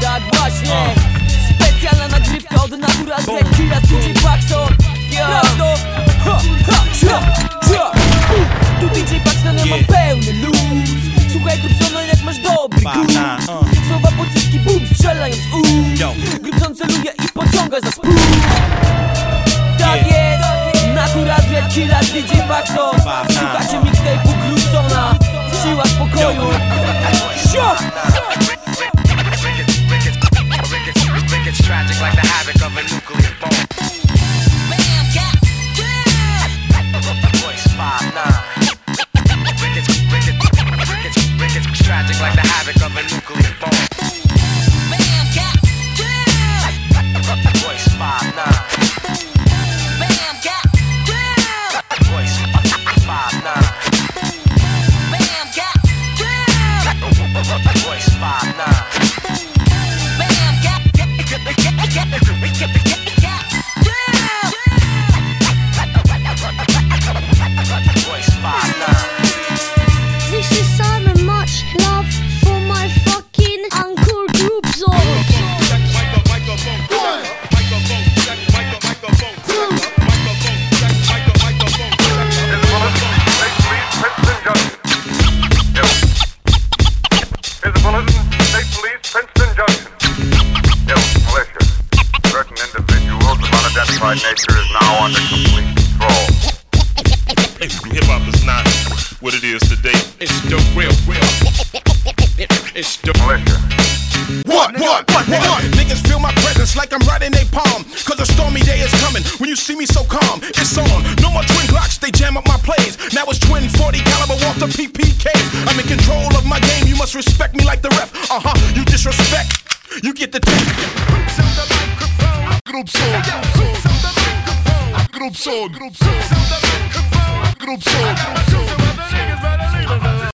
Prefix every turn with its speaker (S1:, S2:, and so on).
S1: Tak właśnie. Specjalna nagrywka od natura Greki raz DJ Paxton Razno Tu DJ Paxton
S2: yeah.
S1: ma pełny luz. Słuchaj Grubsona no jak masz dobry gust Słowa pociski boom strzelają z ust. Grubson celuje i pociąga za spód Tak jest. Natura Greki raz DJ Paxton. Słuchacie mixtape'u Grubsona Siła spokoju
S3: of
S4: nature is now under complete control.
S5: Hip hop is not what it is today.
S6: It's the real, real. It's the
S4: Militia.
S6: What, what, what, what? Niggas feel my presence like I'm riding a palm. Cause a stormy day is coming. When you see me so calm, it's on. No more twin Glocks, they jam up my plays. Now it's twin 40 caliber Walther PPKs. I'm in control of my game, you must respect me like the ref. Uh huh, you disrespect, you get the tip.
S5: Group soul, Groepzoon. Groepzoon. Groepzoon.